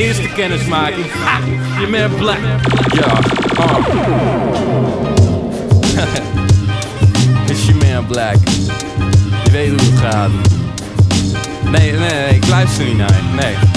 Eerste kennismaking. Ha! Je bent black. Ja, ah. Is je man black. Je weet hoe het gaat. Nee, nee, nee, ik luister niet naar je. Nee.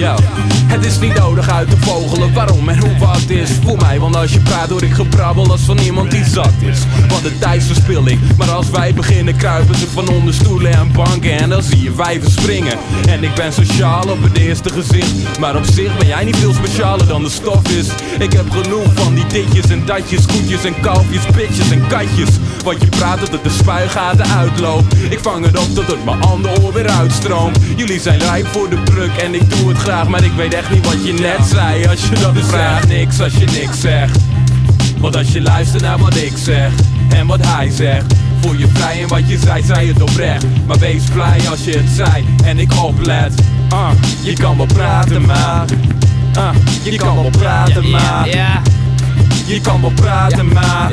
Het is niet nodig uit te vogelen waarom en hoe wat is. Voor mij, want als je praat hoor ik gebrabbel als van iemand die zat is. Wat een tijdsverspilling. Maar als wij beginnen kruipen ze van onder stoelen en banken. En dan zie je wijven springen. En ik ben sociaal op het eerste gezicht. Maar op zich ben jij niet veel specialer dan de stof is. Ik heb genoeg van die ditjes en datjes Goedjes en kalfjes, pitjes en katjes Want je praat dat het de spuigaten uitloopt. Ik vang het op tot het mijn andere oor weer uitstroomt. Jullie zijn rijp voor de druk en ik doe het graag Maar ik weet echt niet wat je net zei. Als je dat vraagt, niks als je niks zegt. Want als je luistert naar wat ik zeg En wat hij zegt Voel je vrij en wat je zei, zei het oprecht. Maar wees blij als je het zei en ik oplet. Uh, Je kan wel praten maar uh, Je kan wel praten maar Je kan wel praten maar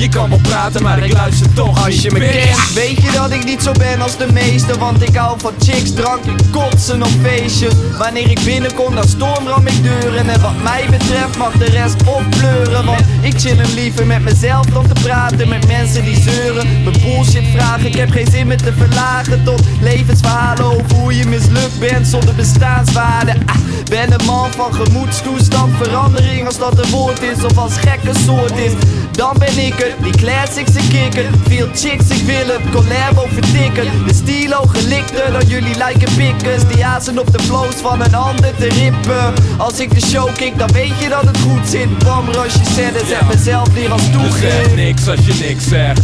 Je kan wel praten maar ik luister toch Als je me kent, weet je dat ik niet zo ben als de meesten Want ik hou van chicks, drank en kotsen op feestjes. Wanneer ik binnenkom, dan stormram ik deuren. En wat mij betreft mag de rest oppleuren Want ik chill hem liever met mezelf dan te praten Met mensen die zeuren, me bullshit vragen Ik heb geen zin meer te verlagen. Tot levensverhalen Over hoe je mislukt bent zonder bestaanswaarde. Ah, Ben een man van gemoedstoestand Verandering als dat een woord is of als gekke soort is. Dan ben ik die classics ik kikken Veel chicks ik wil het, collabo vertikken De stilo gelikter dan jullie lijken pikkers. Die hazen op de flows van een ander te rippen. Als ik de show kick dan weet je dat het goed zit. Bammer als je zet mezelf weer als Dus zeg toegift niks als je niks zegt.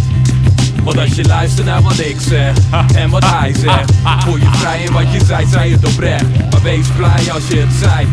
Want als je luistert naar wat ik zeg en wat hij zegt, voel je vrij en wat je zei, zei het oprecht. Maar wees blij als je het zei